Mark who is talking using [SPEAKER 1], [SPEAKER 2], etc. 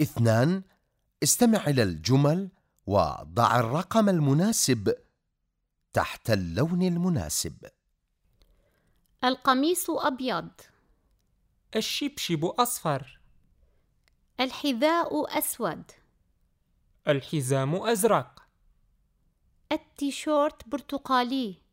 [SPEAKER 1] اثنان استمع إلى الجمل وضع الرقم المناسب تحت اللون المناسب.
[SPEAKER 2] القميص أبيض.
[SPEAKER 3] الشبشب أصفر.
[SPEAKER 2] الحذاء أسود.
[SPEAKER 3] الحزام أزرق.
[SPEAKER 2] التيشيرت برتقالي.